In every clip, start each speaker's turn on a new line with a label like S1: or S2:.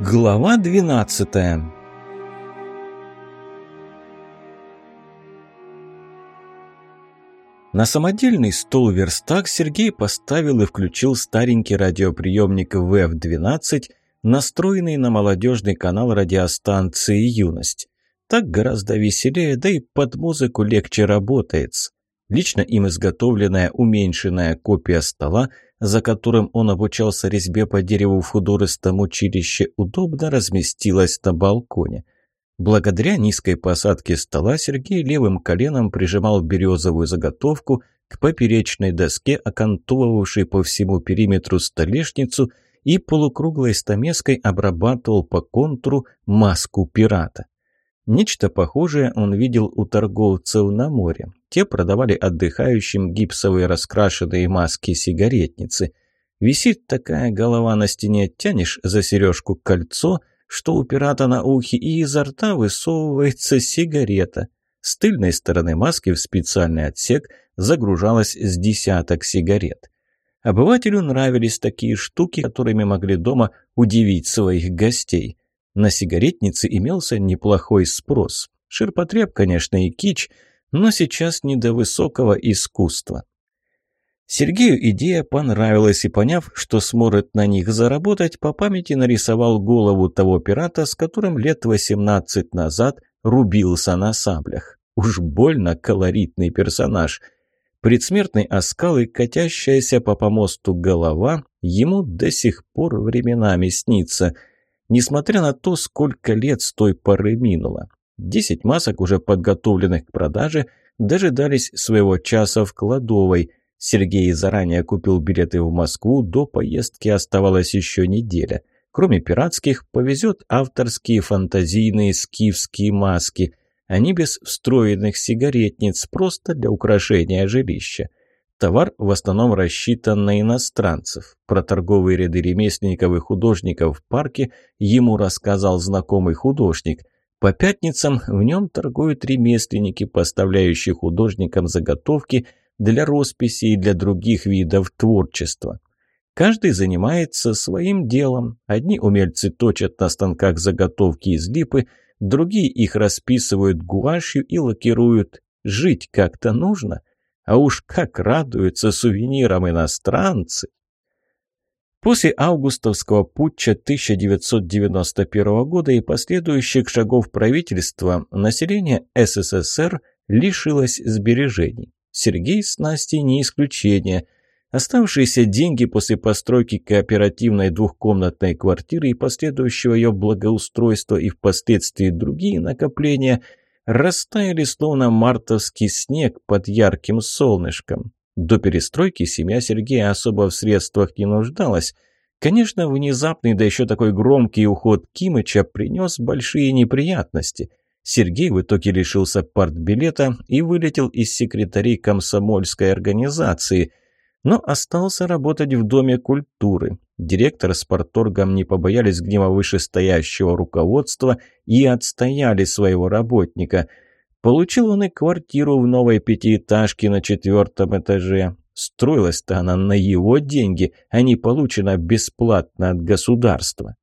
S1: Глава 12 На самодельный стол-верстак Сергей поставил и включил старенький радиоприемник ВФ-12, настроенный на молодежный канал радиостанции «Юность». Так гораздо веселее, да и под музыку легче работается. Лично им изготовленная уменьшенная копия стола – за которым он обучался резьбе по дереву в художественном училище, удобно разместилась на балконе. Благодаря низкой посадке стола Сергей левым коленом прижимал березовую заготовку к поперечной доске, окантовывавшей по всему периметру столешницу, и полукруглой стамеской обрабатывал по контуру маску пирата. Нечто похожее он видел у торговцев на море. Те продавали отдыхающим гипсовые раскрашенные маски-сигаретницы. Висит такая голова на стене, тянешь за сережку кольцо, что у пирата на ухе, и изо рта высовывается сигарета. С тыльной стороны маски в специальный отсек загружалось с десяток сигарет. Обывателю нравились такие штуки, которыми могли дома удивить своих гостей – на сигаретнице имелся неплохой спрос. Ширпотреб, конечно, и кич, но сейчас не до высокого искусства. Сергею идея понравилась, и поняв, что сможет на них заработать, по памяти нарисовал голову того пирата, с которым лет 18 назад рубился на саблях. Уж больно колоритный персонаж. Предсмертный оскал и катящаяся по помосту голова ему до сих пор временами снится – Несмотря на то, сколько лет с той поры минуло. Десять масок, уже подготовленных к продаже, дожидались своего часа в кладовой. Сергей заранее купил билеты в Москву, до поездки оставалась еще неделя. Кроме пиратских, повезет авторские фантазийные скифские маски. Они без встроенных сигаретниц, просто для украшения жилища. Товар в основном рассчитан на иностранцев. Про торговые ряды ремесленников и художников в парке ему рассказал знакомый художник. По пятницам в нем торгуют ремесленники, поставляющие художникам заготовки для росписи и для других видов творчества. Каждый занимается своим делом. Одни умельцы точат на станках заготовки из липы, другие их расписывают гуашью и лакируют. Жить как-то нужно – а уж как радуются сувенирам иностранцы! После августовского путча 1991 года и последующих шагов правительства население СССР лишилось сбережений. Сергей с Настей не исключение. Оставшиеся деньги после постройки кооперативной двухкомнатной квартиры и последующего ее благоустройства и впоследствии другие накопления – растаяли словно мартовский снег под ярким солнышком. До перестройки семья Сергея особо в средствах не нуждалась. Конечно, внезапный, да еще такой громкий уход Кимыча принес большие неприятности. Сергей в итоге лишился партбилета и вылетел из секретарей комсомольской организации – но остался работать в Доме культуры. Директор с порторгом не побоялись гнева вышестоящего руководства и отстояли своего работника. Получил он и квартиру в новой пятиэтажке на четвертом этаже. Строилась-то она на его деньги, а не получена бесплатно от государства.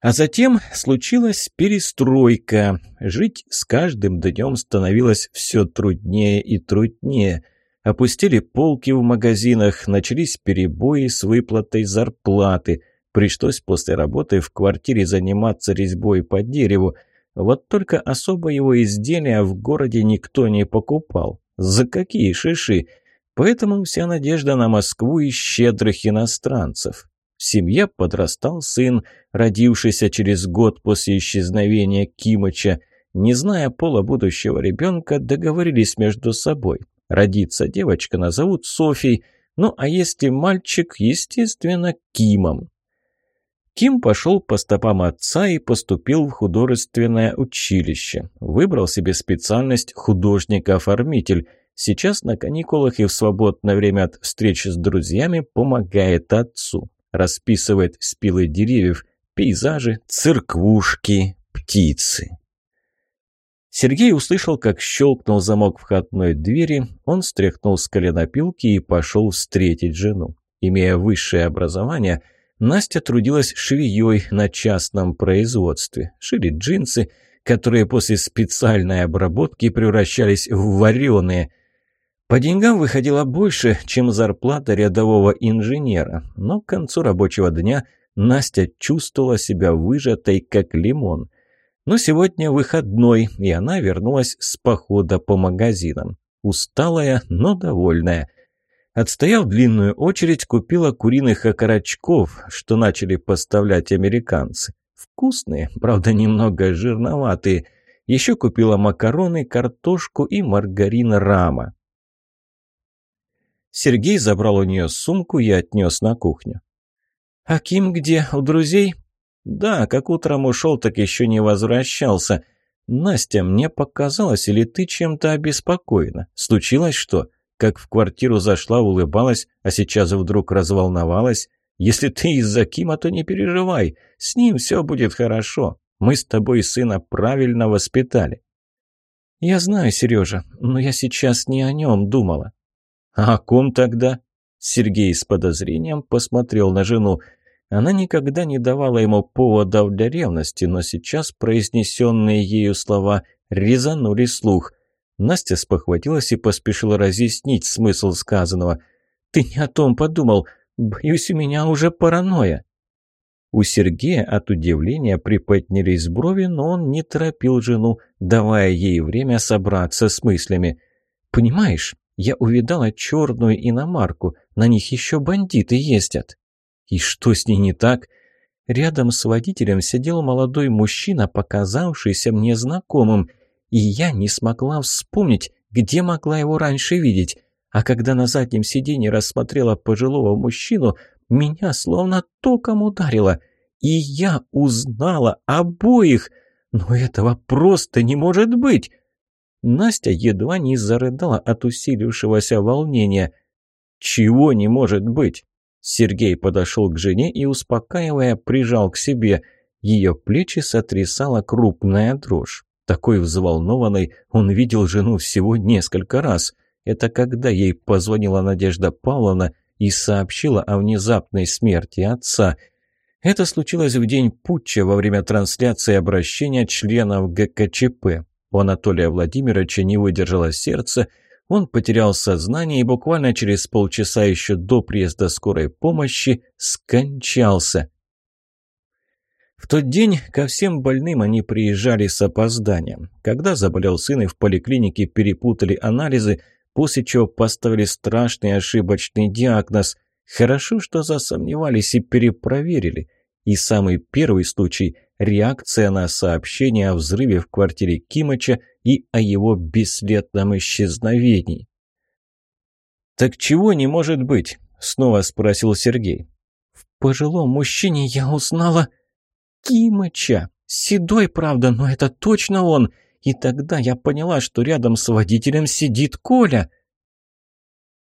S1: А затем случилась перестройка. Жить с каждым днем становилось все труднее и труднее – Опустили полки в магазинах, начались перебои с выплатой зарплаты. Пришлось после работы в квартире заниматься резьбой по дереву. Вот только особо его изделия в городе никто не покупал. За какие шиши? Поэтому вся надежда на Москву и щедрых иностранцев. В семье подрастал сын, родившийся через год после исчезновения Кимыча. Не зная пола будущего ребенка, договорились между собой. Родится девочка, назовут Софией, ну а если мальчик, естественно, Кимом. Ким пошел по стопам отца и поступил в художественное училище. Выбрал себе специальность художник-оформитель. Сейчас на каникулах и в свободное время от встреч с друзьями помогает отцу. Расписывает спилы деревьев, пейзажи, церквушки, птицы. Сергей услышал, как щелкнул замок входной двери, он стряхнул с колена пилки и пошел встретить жену. Имея высшее образование, Настя трудилась швеей на частном производстве. Шили джинсы, которые после специальной обработки превращались в вареные. По деньгам выходило больше, чем зарплата рядового инженера, но к концу рабочего дня Настя чувствовала себя выжатой, как лимон. Но сегодня выходной, и она вернулась с похода по магазинам. Усталая, но довольная. Отстояв длинную очередь, купила куриных окорочков, что начали поставлять американцы. Вкусные, правда, немного жирноватые. Еще купила макароны, картошку и маргарин рама. Сергей забрал у нее сумку и отнес на кухню. «А Ким где? У друзей?» «Да, как утром ушел, так еще не возвращался. Настя, мне показалось, или ты чем-то обеспокоена? Случилось что? Как в квартиру зашла, улыбалась, а сейчас вдруг разволновалась? Если ты из-за Кима, то не переживай. С ним все будет хорошо. Мы с тобой сына правильно воспитали». «Я знаю, Сережа, но я сейчас не о нем думала. «А о ком тогда?» Сергей с подозрением посмотрел на жену. Она никогда не давала ему поводов для ревности, но сейчас произнесенные ею слова резанули слух. Настя спохватилась и поспешила разъяснить смысл сказанного. «Ты не о том подумал. Боюсь, у меня уже паранойя». У Сергея от удивления приподнялись брови, но он не торопил жену, давая ей время собраться с мыслями. «Понимаешь, я увидала черную иномарку, на них еще бандиты ездят. И что с ней не так? Рядом с водителем сидел молодой мужчина, показавшийся мне знакомым, и я не смогла вспомнить, где могла его раньше видеть. А когда на заднем сиденье рассмотрела пожилого мужчину, меня словно током ударило, и я узнала обоих. Но этого просто не может быть. Настя едва не зарыдала от усилившегося волнения. «Чего не может быть?» Сергей подошел к жене и, успокаивая, прижал к себе. Ее плечи сотрясала крупная дрожь. Такой взволнованной он видел жену всего несколько раз. Это когда ей позвонила Надежда Павловна и сообщила о внезапной смерти отца. Это случилось в день путча во время трансляции обращения членов ГКЧП. У Анатолия Владимировича не выдержало сердце, он потерял сознание и буквально через полчаса еще до приезда скорой помощи скончался. В тот день ко всем больным они приезжали с опозданием. Когда заболел сын и в поликлинике перепутали анализы, после чего поставили страшный ошибочный диагноз. Хорошо, что засомневались и перепроверили. И самый первый случай – реакция на сообщение о взрыве в квартире Кимыча и о его бесследном исчезновении. «Так чего не может быть?» – снова спросил Сергей. «В пожилом мужчине я узнала Кимыча. Седой, правда, но это точно он. И тогда я поняла, что рядом с водителем сидит Коля».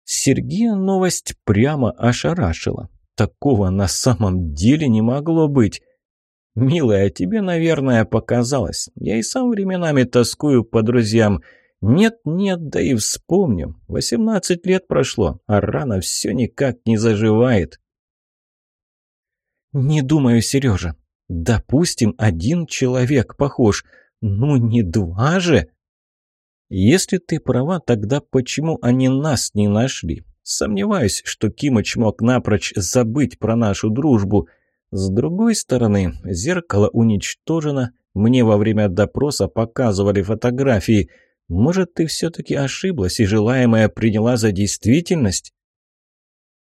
S1: Сергея новость прямо ошарашила. Такого на самом деле не могло быть. «Милая, тебе, наверное, показалось. Я и сам временами тоскую по друзьям. Нет-нет, да и вспомню. Восемнадцать лет прошло, а рана все никак не заживает». «Не думаю, Сережа. Допустим, один человек похож. Ну, не два же!» «Если ты права, тогда почему они нас не нашли? Сомневаюсь, что Кимыч мог напрочь забыть про нашу дружбу. С другой стороны, зеркало уничтожено. Мне во время допроса показывали фотографии. Может, ты все-таки ошиблась и желаемое приняла за действительность?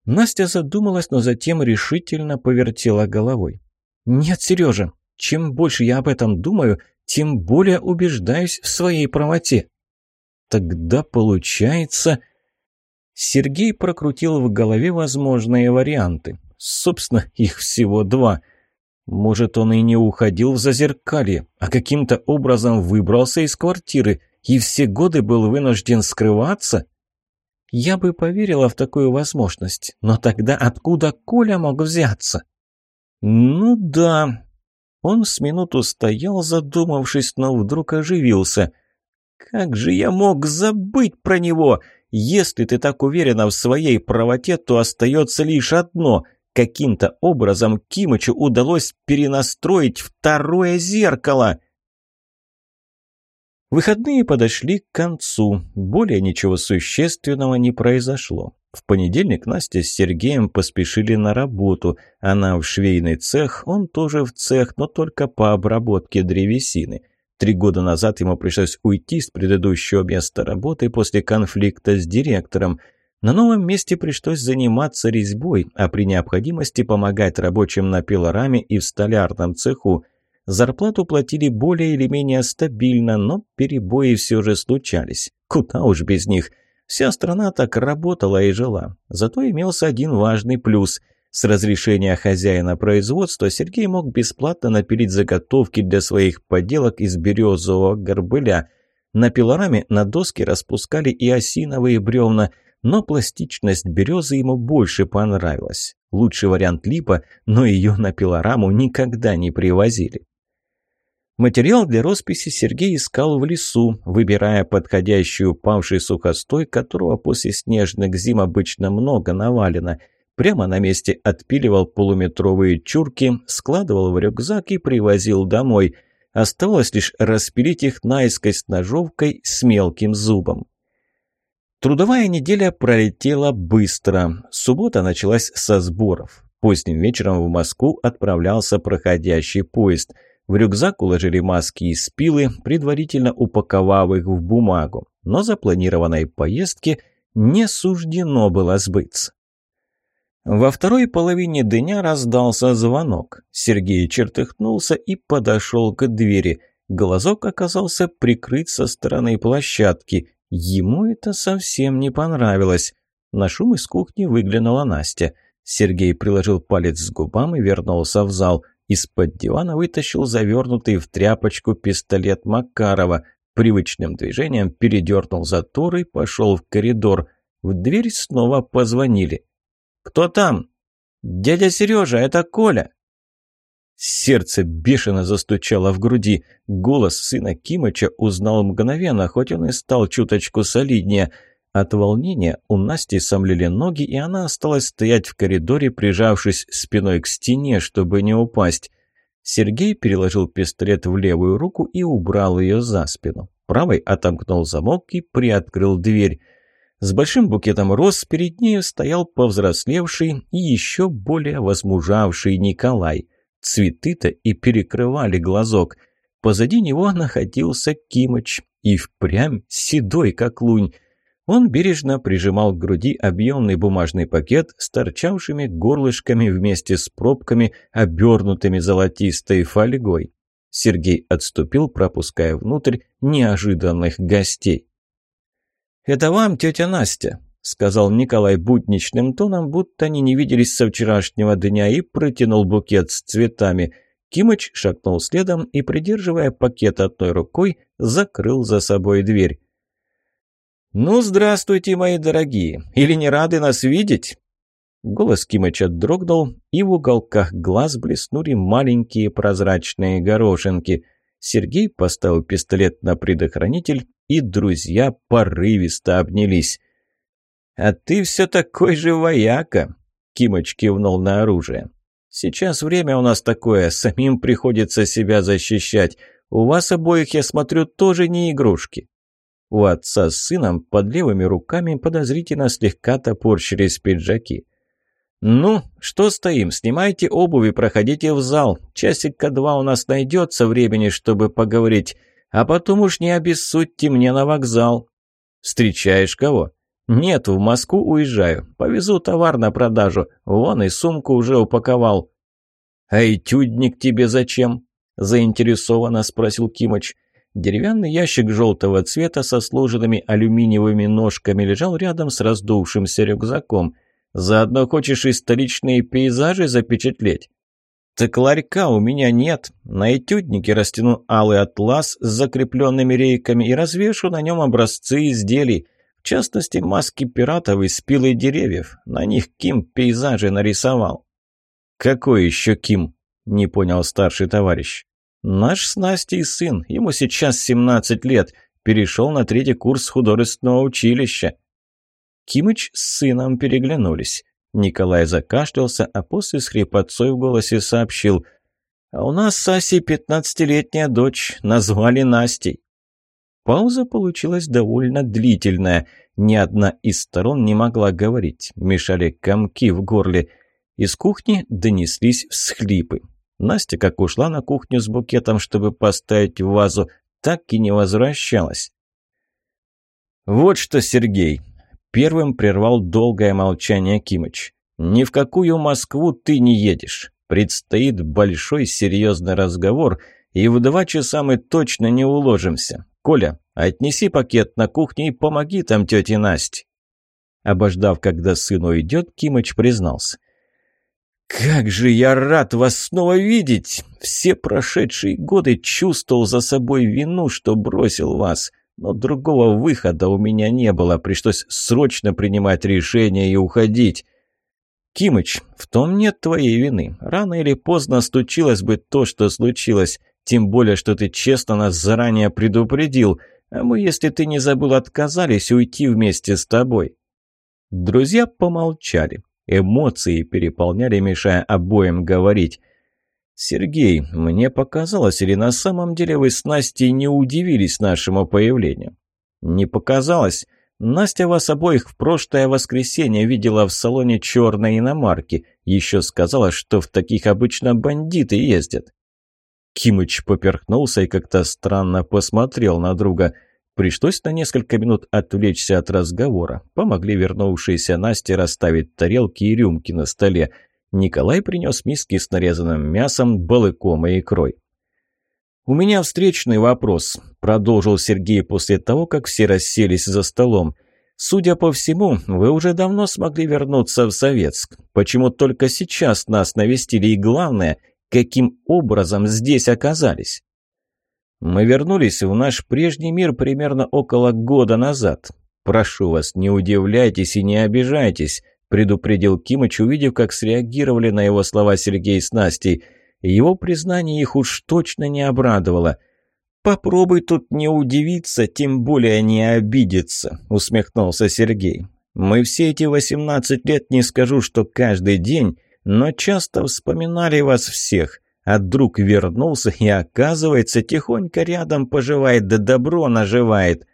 S1: Настя задумалась, но затем решительно повертела головой. «Нет, Сережа, чем больше я об этом думаю, тем более убеждаюсь в своей правоте». «Тогда получается...» Сергей прокрутил в голове возможные варианты. Собственно, их всего два. Может, он и не уходил в зазеркалье, а каким-то образом выбрался из квартиры и все годы был вынужден скрываться? Я бы поверила в такую возможность, но тогда откуда Коля мог взяться? Ну да. Он с минуту стоял, задумавшись, но вдруг оживился. Как же я мог забыть про него? Если ты так уверена в своей правоте, то остается лишь одно. Каким-то образом Кимычу удалось перенастроить второе зеркало. Выходные подошли к концу. Более ничего существенного не произошло. В понедельник Настя с Сергеем поспешили на работу. Она в швейный цех, он тоже в цех, но только по обработке древесины. Три года назад ему пришлось уйти с предыдущего места работы после конфликта с директором – на новом месте пришлось заниматься резьбой, а при необходимости помогать рабочим на пилораме и в столярном цеху. Зарплату платили более или менее стабильно, но перебои все же случались. Куда уж без них. Вся страна так работала и жила. Зато имелся один важный плюс. С разрешения хозяина производства Сергей мог бесплатно напилить заготовки для своих поделок из березового горбыля. На пилораме на доске распускали и осиновые бревна – но пластичность березы ему больше понравилась. Лучший вариант липа, но ее на пилораму никогда не привозили. Материал для росписи Сергей искал в лесу, выбирая подходящий упавший сухостой, которого после снежных зим обычно много навалено. Прямо на месте отпиливал полуметровые чурки, складывал в рюкзак и привозил домой. Оставалось лишь распилить их наискось ножовкой с мелким зубом. Трудовая неделя пролетела быстро. Суббота началась со сборов. Поздним вечером в Москву отправлялся проходящий поезд. В рюкзак уложили маски и спилы, предварительно упаковав их в бумагу. Но запланированной поездке не суждено было сбыться. Во второй половине дня раздался звонок. Сергей чертыхнулся и подошел к двери. Глазок оказался прикрыт со стороны площадки. Ему это совсем не понравилось. На шум из кухни выглянула Настя. Сергей приложил палец к губам и вернулся в зал. Из-под дивана вытащил завернутый в тряпочку пистолет Макарова. Привычным движением передернул затор и пошел в коридор. В дверь снова позвонили. «Кто там?» «Дядя Сережа, это Коля!» Сердце бешено застучало в груди. Голос сына Кимыча узнал мгновенно, хоть он и стал чуточку солиднее. От волнения у Насти сомлели ноги, и она осталась стоять в коридоре, прижавшись спиной к стене, чтобы не упасть. Сергей переложил пистолет в левую руку и убрал ее за спину. Правой отомкнул замок и приоткрыл дверь. С большим букетом роз перед нею стоял повзрослевший и еще более возмужавший Николай – Цветы-то и перекрывали глазок. Позади него находился Кимыч, и впрямь седой, как лунь. Он бережно прижимал к груди объемный бумажный пакет с торчавшими горлышками вместе с пробками, обернутыми золотистой фольгой. Сергей отступил, пропуская внутрь неожиданных гостей. «Это вам, тетя Настя», сказал Николай будничным тоном, будто они не виделись со вчерашнего дня, и протянул букет с цветами. Кимыч шагнул следом и, придерживая пакет одной рукой, закрыл за собой дверь. «Ну, здравствуйте, мои дорогие! Или не рады нас видеть?» Голос Кимыча дрогнул, и в уголках глаз блеснули маленькие прозрачные горошинки. Сергей поставил пистолет на предохранитель, и друзья порывисто обнялись. «А ты все такой же вояка!» Кимыч кивнул на оружие. «Сейчас время у нас такое, самим приходится себя защищать. У вас обоих, я смотрю, тоже не игрушки». У отца с сыном под левыми руками подозрительно слегка топорщились пиджаки. «Ну, что стоим? Снимайте обувь и проходите в зал. Часика два у нас найдется времени, чтобы поговорить. А потом уж не обессудьте мне на вокзал». «Встречаешь кого?» «Нет, в Москву уезжаю. Повезу товар на продажу. Вон и сумку уже упаковал». «А этюдник тебе зачем?» – заинтересованно спросил Кимыч. Деревянный ящик желтого цвета со сложенными алюминиевыми ножками лежал рядом с раздувшимся рюкзаком. «Заодно хочешь и столичные пейзажи запечатлеть?» «Так ларька у меня нет. На этюднике растяну алый атлас с закрепленными рейками и развешу на нем образцы изделий». В частности, маски пиратов из пилы деревьев. На них Ким пейзажи нарисовал. «Какой еще Ким?» – не понял старший товарищ. «Наш с Настей сын. Ему сейчас 17 лет. Перешел на третий курс художественного училища». Кимыч с сыном переглянулись. Николай закашлялся, а после с хрипотцой в голосе сообщил. «А у нас с Асей пятнадцатилетняя дочь, назвали Настей». Пауза получилась довольно длительная. Ни одна из сторон не могла говорить, мешали комки в горле. Из кухни донеслись всхлипы. Настя, как ушла на кухню с букетом, чтобы поставить в вазу, так и не возвращалась. «Вот что, Сергей!» Первым прервал долгое молчание Кимыч. «Ни в какую Москву ты не едешь. Предстоит большой серьезный разговор, и в два часа мы точно не уложимся. Коля, отнеси пакет на кухню и помоги там тете Насте». Обождав, когда сын уйдет, Кимыч признался. «Как же я рад вас снова видеть! Все прошедшие годы чувствовал за собой вину, что бросил вас, но другого выхода у меня не было, пришлось срочно принимать решение и уходить». «Кимыч, в том нет твоей вины. Рано или поздно случилось бы то, что случилось, тем более, что ты честно нас заранее предупредил, а мы, если ты не забыл, отказались уйти вместе с тобой». Друзья помолчали. Эмоции переполняли, мешая обоим говорить. «Сергей, мне показалось, или на самом деле вы с Настей не удивились нашему появлению?» «Не показалось. Настя вас обоих в прошлое воскресенье видела в салоне черной иномарки. Еще сказала, что в таких обычно бандиты ездят». Кимыч поперхнулся и как-то странно посмотрел на друга – Пришлось на несколько минут отвлечься от разговора. Помогли вернувшиеся Насте расставить тарелки и рюмки на столе. Николай принес миски с нарезанным мясом, балыком и икрой. «У меня встречный вопрос», – продолжил Сергей после того, как все расселись за столом. «Судя по всему, вы уже давно смогли вернуться в Советск. Почему только сейчас нас навестили и, главное, каким образом здесь оказались?» Мы вернулись в наш прежний мир примерно около года назад. Прошу вас, не удивляйтесь и не обижайтесь, предупредил Кимыч, увидев, как среагировали на его слова Сергей с Настей. Его признание их уж точно не обрадовало. «Попробуй тут не удивиться, тем более не обидеться», — усмехнулся Сергей. «Мы все эти восемнадцать лет не скажу, что каждый день, но часто вспоминали вас всех а друг вернулся и, оказывается, тихонько рядом поживает, да добро наживает.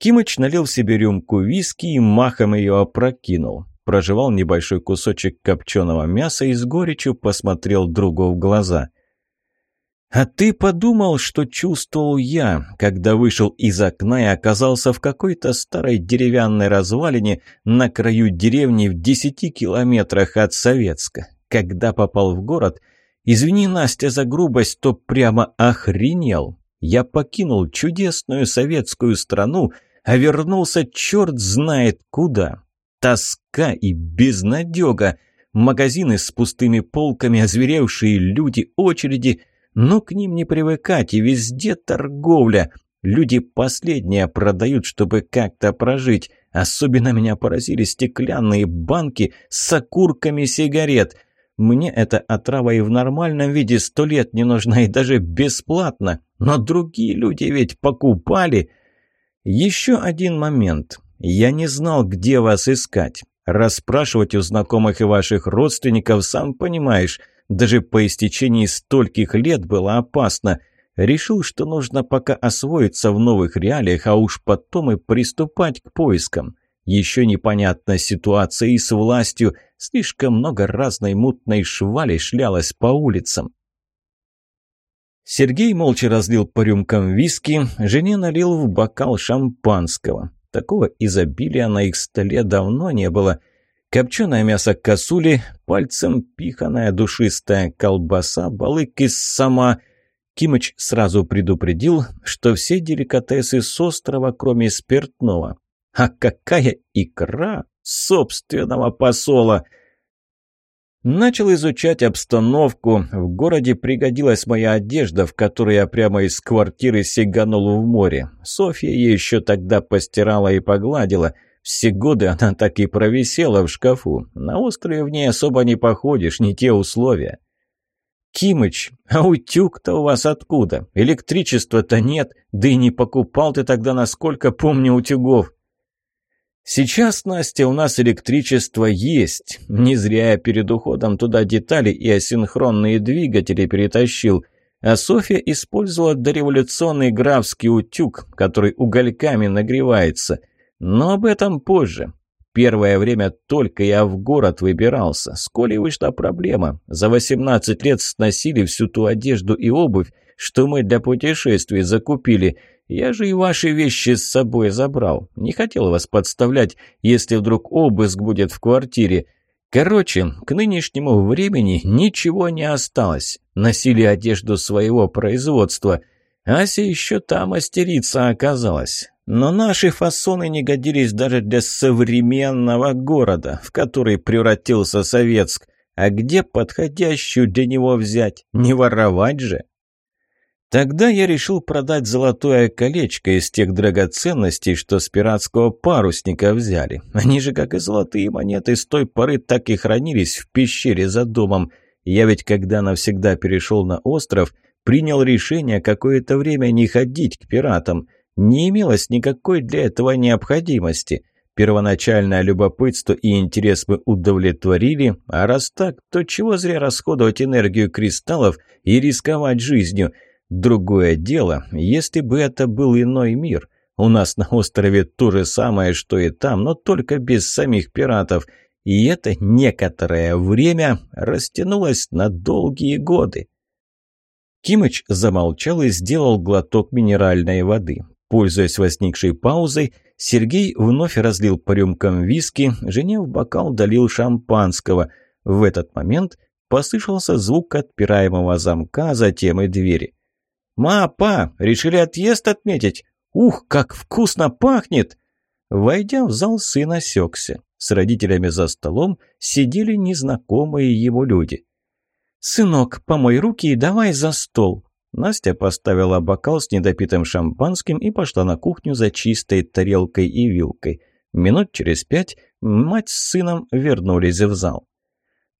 S1: Кимыч налил себе рюмку виски и махом ее опрокинул. Прожевал небольшой кусочек копченого мяса и с горечью посмотрел другу в глаза. «А ты подумал, что чувствовал я, когда вышел из окна и оказался в какой-то старой деревянной развалине на краю деревни в десяти километрах от Советска? Когда попал в город – Извини, Настя, за грубость, то прямо охренел. Я покинул чудесную советскую страну, а вернулся черт знает куда. Тоска и безнадега. Магазины с пустыми полками, озверевшие люди, очереди. Но к ним не привыкать, и везде торговля. Люди последнее продают, чтобы как-то прожить. Особенно меня поразили стеклянные банки с окурками сигарет. Мне эта отрава и в нормальном виде сто лет не нужна, и даже бесплатно. Но другие люди ведь покупали. Еще один момент. Я не знал, где вас искать. Расспрашивать у знакомых и ваших родственников, сам понимаешь, даже по истечении стольких лет было опасно. Решил, что нужно пока освоиться в новых реалиях, а уж потом и приступать к поискам. Еще непонятна ситуация и с властью. Слишком много разной мутной швали шлялась по улицам. Сергей молча разлил по рюмкам виски, жене налил в бокал шампанского. Такого изобилия на их столе давно не было. Копченое мясо косули, пальцем пиханая душистая колбаса, балык из сама. Кимыч сразу предупредил, что все деликатесы с острова, кроме спиртного. А какая икра собственного посола! Начал изучать обстановку. В городе пригодилась моя одежда, в которой я прямо из квартиры сиганул в море. Софья еще тогда постирала и погладила. Все годы она так и провисела в шкафу. На острове в ней особо не походишь, не те условия. «Кимыч, а утюг-то у вас откуда? Электричества-то нет, да и не покупал ты тогда, насколько помню, утюгов». Сейчас, Настя, у нас электричество есть. Не зря я перед уходом туда детали и асинхронные двигатели перетащил. А Софья использовала дореволюционный графский утюг, который угольками нагревается. Но об этом позже. Первое время только я в город выбирался. С Колей вышла проблема. За 18 лет сносили всю ту одежду и обувь, что мы для путешествий закупили – я же и ваши вещи с собой забрал. Не хотел вас подставлять, если вдруг обыск будет в квартире. Короче, к нынешнему времени ничего не осталось. Носили одежду своего производства. Ася еще та мастерица оказалась. Но наши фасоны не годились даже для современного города, в который превратился Советск. А где подходящую для него взять? Не воровать же? Тогда я решил продать золотое колечко из тех драгоценностей, что с пиратского парусника взяли. Они же, как и золотые монеты, с той поры так и хранились в пещере за домом. Я ведь, когда навсегда перешел на остров, принял решение какое-то время не ходить к пиратам. Не имелось никакой для этого необходимости. Первоначальное любопытство и интерес мы удовлетворили, а раз так, то чего зря расходовать энергию кристаллов и рисковать жизнью – Другое дело, если бы это был иной мир. У нас на острове то же самое, что и там, но только без самих пиратов. И это некоторое время растянулось на долгие годы. Кимыч замолчал и сделал глоток минеральной воды. Пользуясь возникшей паузой, Сергей вновь разлил по рюмкам виски, жене в бокал долил шампанского. В этот момент послышался звук отпираемого замка, затем и двери. «Ма, решили отъезд отметить? Ух, как вкусно пахнет!» Войдя в зал, сын осекся. С родителями за столом сидели незнакомые ему люди. «Сынок, помой руки и давай за стол!» Настя поставила бокал с недопитым шампанским и пошла на кухню за чистой тарелкой и вилкой. Минут через пять мать с сыном вернулись в зал.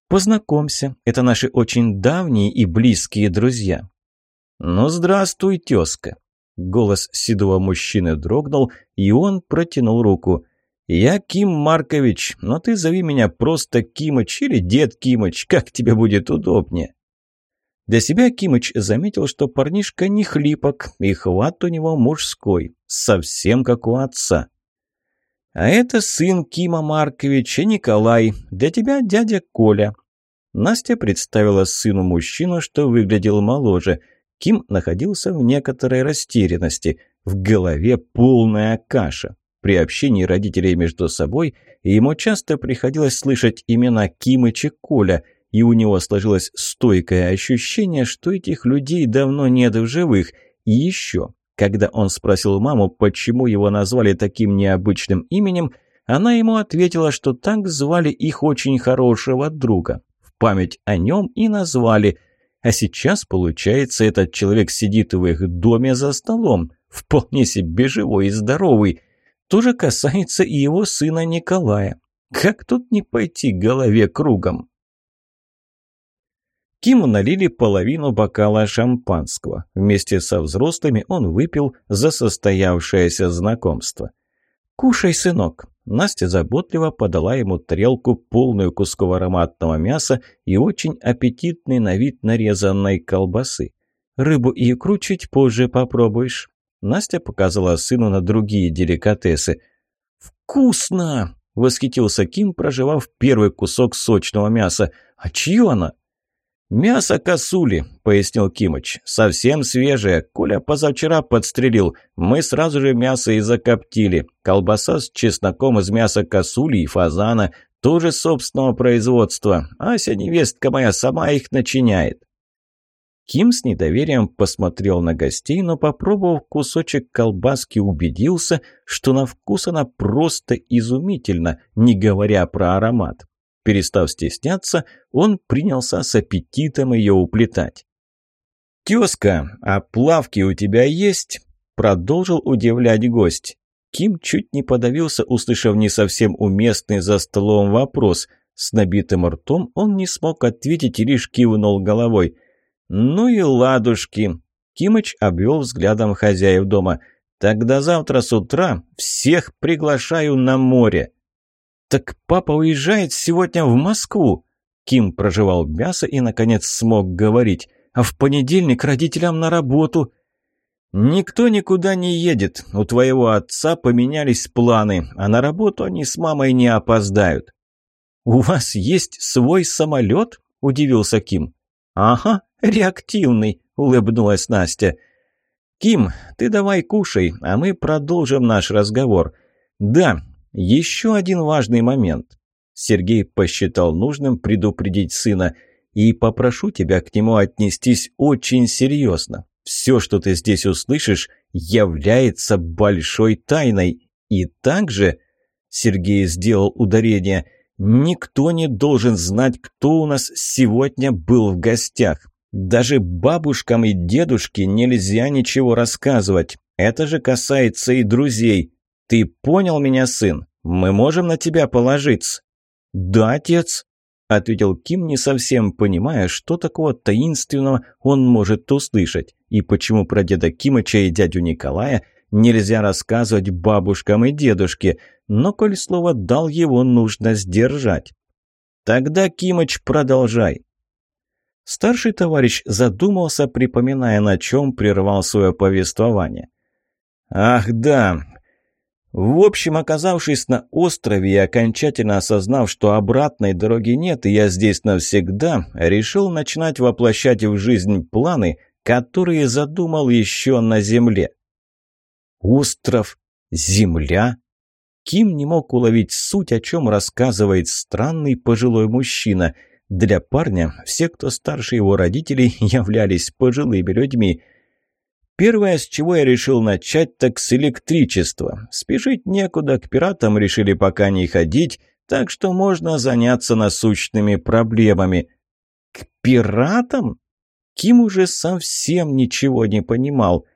S1: «Познакомься, это наши очень давние и близкие друзья. «Ну, здравствуй, тезка!» Голос седого мужчины дрогнул, и он протянул руку. «Я Ким Маркович, но ты зови меня просто Кимыч или дед Кимыч, как тебе будет удобнее». Для себя Кимыч заметил, что парнишка не хлипок, и хват у него мужской, совсем как у отца. «А это сын Кима Марковича, Николай, для тебя дядя Коля». Настя представила сыну мужчину, что выглядел моложе – Ким находился в некоторой растерянности. В голове полная каша. При общении родителей между собой ему часто приходилось слышать имена Кимыч и Коля, и у него сложилось стойкое ощущение, что этих людей давно нет в живых. И еще, когда он спросил маму, почему его назвали таким необычным именем, она ему ответила, что так звали их очень хорошего друга. В память о нем и назвали – а сейчас, получается, этот человек сидит в их доме за столом, вполне себе живой и здоровый. То же касается и его сына Николая. Как тут не пойти голове кругом? Киму налили половину бокала шампанского. Вместе со взрослыми он выпил за состоявшееся знакомство. «Кушай, сынок», Настя заботливо подала ему тарелку, полную кусков ароматного мяса и очень аппетитный на вид нарезанной колбасы. «Рыбу и икру чуть позже попробуешь». Настя показала сыну на другие деликатесы. «Вкусно!» – восхитился Ким, проживав первый кусок сочного мяса. «А чье она?» «Мясо косули», — пояснил Кимыч. «Совсем свежее. Коля позавчера подстрелил. Мы сразу же мясо и закоптили. Колбаса с чесноком из мяса косули и фазана. Тоже собственного производства. Ася, невестка моя, сама их начиняет». Ким с недоверием посмотрел на гостей, но, попробовав кусочек колбаски, убедился, что на вкус она просто изумительна, не говоря про аромат. Перестав стесняться, он принялся с аппетитом ее уплетать. «Тезка, а плавки у тебя есть?» Продолжил удивлять гость. Ким чуть не подавился, услышав не совсем уместный за столом вопрос. С набитым ртом он не смог ответить и лишь кивнул головой. «Ну и ладушки!» Кимыч обвел взглядом хозяев дома. Тогда завтра с утра всех приглашаю на море». «Так папа уезжает сегодня в Москву?» Ким проживал мясо и, наконец, смог говорить. «А в понедельник родителям на работу». «Никто никуда не едет. У твоего отца поменялись планы, а на работу они с мамой не опоздают». «У вас есть свой самолет?» – удивился Ким. «Ага, реактивный», – улыбнулась Настя. «Ким, ты давай кушай, а мы продолжим наш разговор. Да, еще один важный момент. Сергей посчитал нужным предупредить сына. И попрошу тебя к нему отнестись очень серьезно. Все, что ты здесь услышишь, является большой тайной. И также, Сергей сделал ударение, никто не должен знать, кто у нас сегодня был в гостях. Даже бабушкам и дедушке нельзя ничего рассказывать. Это же касается и друзей. «Ты понял меня, сын? Мы можем на тебя положиться?» «Да, отец», — ответил Ким, не совсем понимая, что такого таинственного он может услышать, и почему про деда Кимыча и дядю Николая нельзя рассказывать бабушкам и дедушке, но, коль слово дал его, нужно сдержать. «Тогда, Кимыч, продолжай». Старший товарищ задумался, припоминая, на чем прервал свое повествование. «Ах да, в общем, оказавшись на острове и окончательно осознав, что обратной дороги нет, и я здесь навсегда, решил начинать воплощать в жизнь планы, которые задумал еще на земле. Остров, земля. Ким не мог уловить суть, о чем рассказывает странный пожилой мужчина. Для парня все, кто старше его родителей, являлись пожилыми людьми – Первое, с чего я решил начать, так с электричества. Спешить некуда, к пиратам решили пока не ходить, так что можно заняться насущными проблемами. К пиратам? Ким уже совсем ничего не понимал.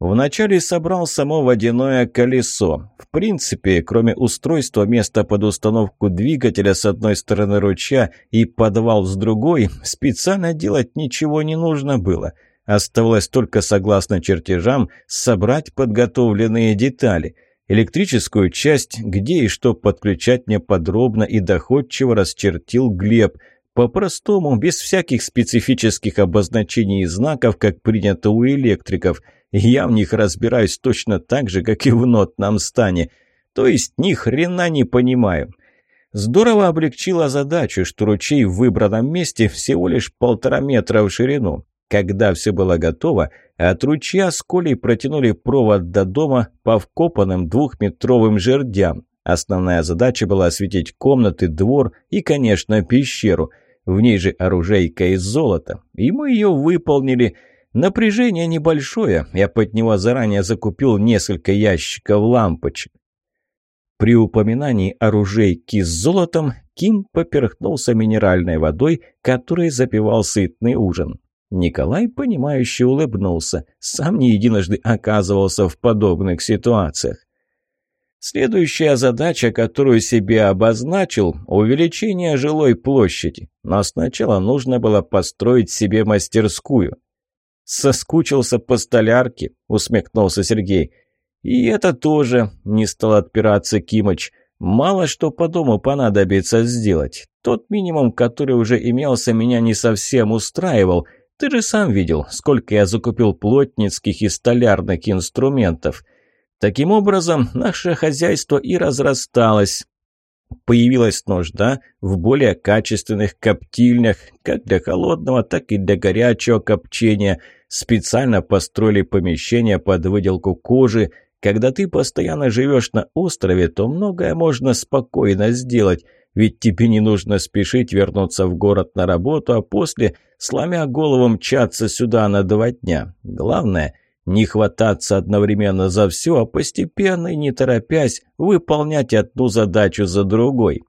S1: Вначале собрал само водяное колесо. В принципе, кроме устройства места под установку двигателя с одной стороны ручья и подвал с другой, специально делать ничего не нужно было – Оставалось только, согласно чертежам, собрать подготовленные детали. Электрическую часть, где и что подключать мне подробно и доходчиво расчертил Глеб. По-простому, без всяких специфических обозначений и знаков, как принято у электриков. Я в них разбираюсь точно так же, как и в нотном стане. То есть ни хрена не понимаю. Здорово облегчила задачу, что ручей в выбранном месте всего лишь полтора метра в ширину. Когда все было готово, от ручья с Колей протянули провод до дома по вкопанным двухметровым жердям. Основная задача была осветить комнаты, двор и, конечно, пещеру. В ней же оружейка из золота. И мы ее выполнили. Напряжение небольшое. Я под него заранее закупил несколько ящиков лампочек. При упоминании оружейки с золотом Ким поперхнулся минеральной водой, которой запивал сытный ужин. Николай, понимающе улыбнулся. Сам не единожды оказывался в подобных ситуациях. Следующая задача, которую себе обозначил – увеличение жилой площади. Но сначала нужно было построить себе мастерскую. «Соскучился по столярке», – усмехнулся Сергей. «И это тоже», – не стал отпираться Кимыч. «Мало что по дому понадобится сделать. Тот минимум, который уже имелся, меня не совсем устраивал – ты же сам видел, сколько я закупил плотницких и столярных инструментов. Таким образом, наше хозяйство и разрасталось. Появилась нужда в более качественных коптильнях, как для холодного, так и для горячего копчения. Специально построили помещения под выделку кожи. Когда ты постоянно живешь на острове, то многое можно спокойно сделать – ведь тебе не нужно спешить вернуться в город на работу, а после, сломя голову, мчаться сюда на два дня. Главное – не хвататься одновременно за все, а постепенно и не торопясь выполнять одну задачу за другой.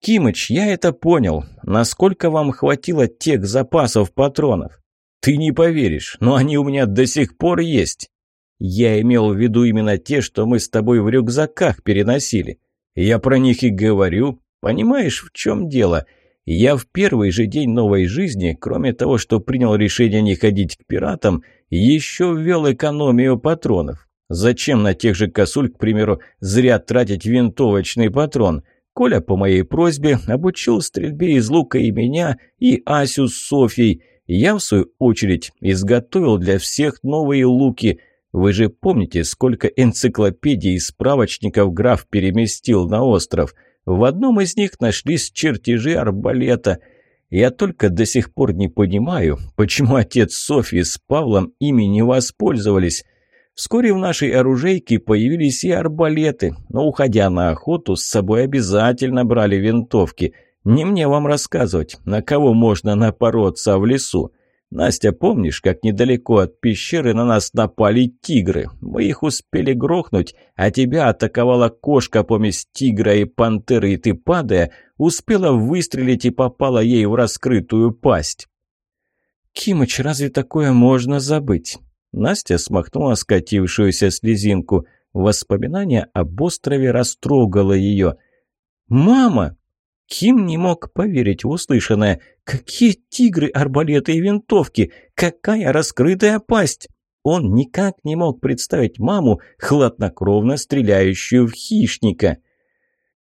S1: «Кимыч, я это понял. Насколько вам хватило тех запасов патронов?» «Ты не поверишь, но они у меня до сих пор есть». «Я имел в виду именно те, что мы с тобой в рюкзаках переносили. Я про них и говорю. Понимаешь, в чем дело? Я в первый же день новой жизни, кроме того, что принял решение не ходить к пиратам, еще ввел экономию патронов. Зачем на тех же косуль, к примеру, зря тратить винтовочный патрон? Коля по моей просьбе обучил стрельбе из лука и меня, и Асю с Софьей. Я, в свою очередь, изготовил для всех новые луки. Вы же помните, сколько энциклопедий и справочников граф переместил на остров? В одном из них нашлись чертежи арбалета. Я только до сих пор не понимаю, почему отец Софьи с Павлом ими не воспользовались. Вскоре в нашей оружейке появились и арбалеты, но, уходя на охоту, с собой обязательно брали винтовки. Не мне вам рассказывать, на кого можно напороться в лесу. Настя, помнишь, как недалеко от пещеры на нас напали тигры? Мы их успели грохнуть, а тебя атаковала кошка помесь тигра и пантеры, и ты, падая, успела выстрелить и попала ей в раскрытую пасть. «Кимыч, разве такое можно забыть?» Настя смахнула скатившуюся слезинку. Воспоминание об острове растрогало ее. «Мама!» Ким не мог поверить в услышанное. «Какие тигры, арбалеты и винтовки! Какая раскрытая пасть!» Он никак не мог представить маму, хладнокровно стреляющую в хищника.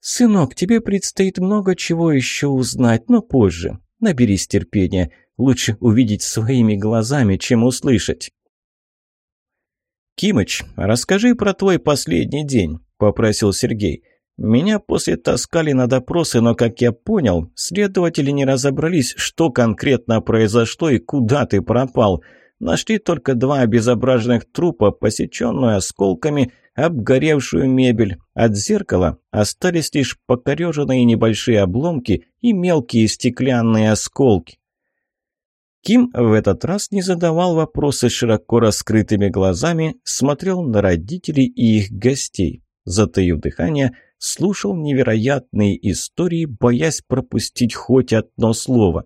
S1: «Сынок, тебе предстоит много чего еще узнать, но позже. Наберись терпения. Лучше увидеть своими глазами, чем услышать». «Кимыч, расскажи про твой последний день», – попросил Сергей. «Меня после таскали на допросы, но, как я понял, следователи не разобрались, что конкретно произошло и куда ты пропал. Нашли только два обезображенных трупа, посеченную осколками, обгоревшую мебель. От зеркала остались лишь покореженные небольшие обломки и мелкие стеклянные осколки. Ким в этот раз не задавал вопросы широко раскрытыми глазами, смотрел на родителей и их гостей. Затаив дыхание, слушал невероятные истории, боясь пропустить хоть одно слово.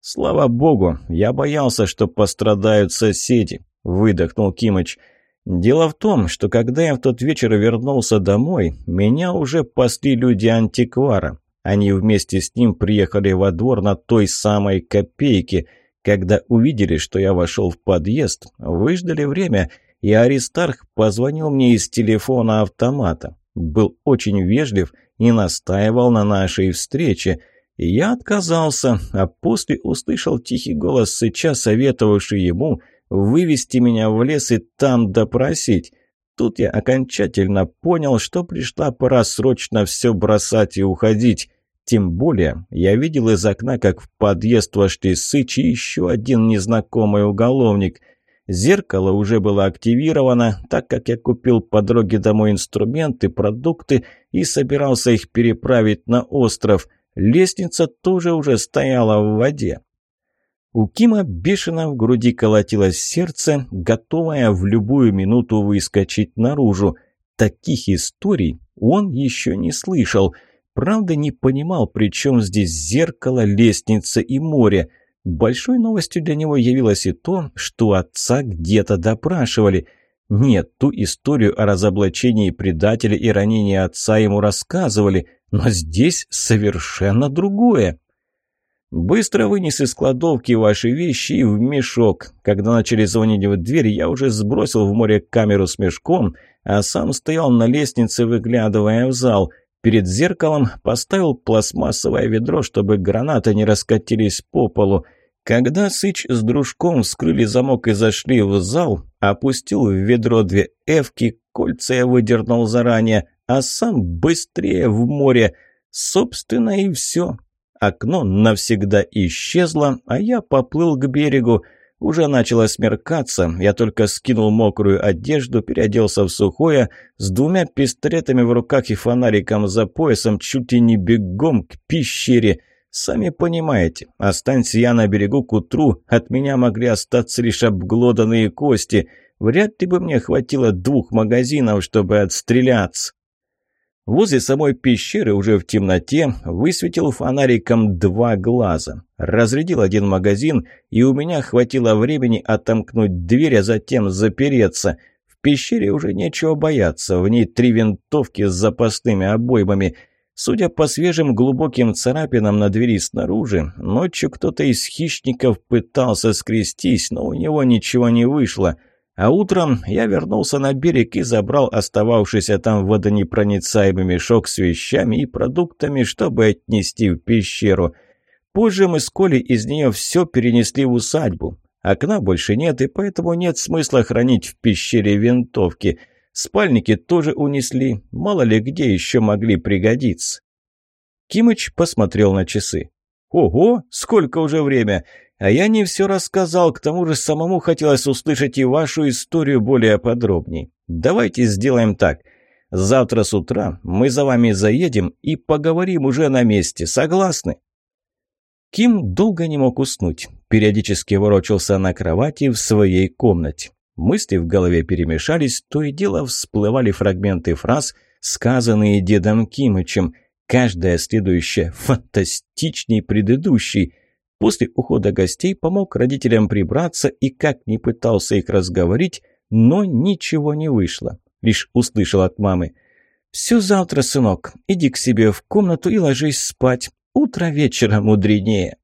S1: «Слава богу, я боялся, что пострадают соседи», – выдохнул Кимыч. «Дело в том, что когда я в тот вечер вернулся домой, меня уже пасли люди антиквара. Они вместе с ним приехали во двор на той самой копейке – когда увидели, что я вошел в подъезд, выждали время, и Аристарх позвонил мне из телефона автомата. Был очень вежлив и настаивал на нашей встрече. Я отказался, а после услышал тихий голос Сыча, советовавший ему вывести меня в лес и там допросить. Тут я окончательно понял, что пришла пора срочно все бросать и уходить. Тем более я видел из окна, как в подъезд вошли Сыч и еще один незнакомый уголовник. Зеркало уже было активировано, так как я купил по дороге домой инструменты, продукты и собирался их переправить на остров. Лестница тоже уже стояла в воде. У Кима бешено в груди колотилось сердце, готовое в любую минуту выскочить наружу. Таких историй он еще не слышал – Правда, не понимал, при чем здесь зеркало, лестница и море. Большой новостью для него явилось и то, что отца где-то допрашивали. Нет, ту историю о разоблачении предателя и ранении отца ему рассказывали, но здесь совершенно другое. «Быстро вынес из кладовки ваши вещи в мешок. Когда начали звонить в дверь, я уже сбросил в море камеру с мешком, а сам стоял на лестнице, выглядывая в зал». Перед зеркалом поставил пластмассовое ведро, чтобы гранаты не раскатились по полу. Когда Сыч с дружком вскрыли замок и зашли в зал, опустил в ведро две эвки, кольца я выдернул заранее, а сам быстрее в море. Собственно, и все. Окно навсегда исчезло, а я поплыл к берегу. Уже начало смеркаться, я только скинул мокрую одежду, переоделся в сухое, с двумя пистолетами в руках и фонариком за поясом, чуть ли не бегом к пещере. Сами понимаете, останься я на берегу к утру, от меня могли остаться лишь обглоданные кости. Вряд ли бы мне хватило двух магазинов, чтобы отстреляться. Возле самой пещеры уже в темноте высветил фонариком два глаза. Разрядил один магазин, и у меня хватило времени отомкнуть дверь, а затем запереться. В пещере уже нечего бояться, в ней три винтовки с запасными обоймами. Судя по свежим глубоким царапинам на двери снаружи, ночью кто-то из хищников пытался скрестись, но у него ничего не вышло. А утром я вернулся на берег и забрал остававшийся там водонепроницаемый мешок с вещами и продуктами, чтобы отнести в пещеру. Позже мы с Колей из нее все перенесли в усадьбу. Окна больше нет, и поэтому нет смысла хранить в пещере винтовки. Спальники тоже унесли, мало ли где еще могли пригодиться. Кимыч посмотрел на часы. «Ого, сколько уже время! А я не все рассказал, к тому же самому хотелось услышать и вашу историю более подробней. Давайте сделаем так. Завтра с утра мы за вами заедем и поговорим уже на месте. Согласны?» Ким долго не мог уснуть. Периодически ворочался на кровати в своей комнате. Мысли в голове перемешались, то и дело всплывали фрагменты фраз, сказанные дедом Кимычем. Каждая следующая фантастичней предыдущей. После ухода гостей помог родителям прибраться и как ни пытался их разговорить, но ничего не вышло. Лишь услышал от мамы. «Все завтра, сынок. Иди к себе в комнату и ложись спать. Утро вечера мудренее».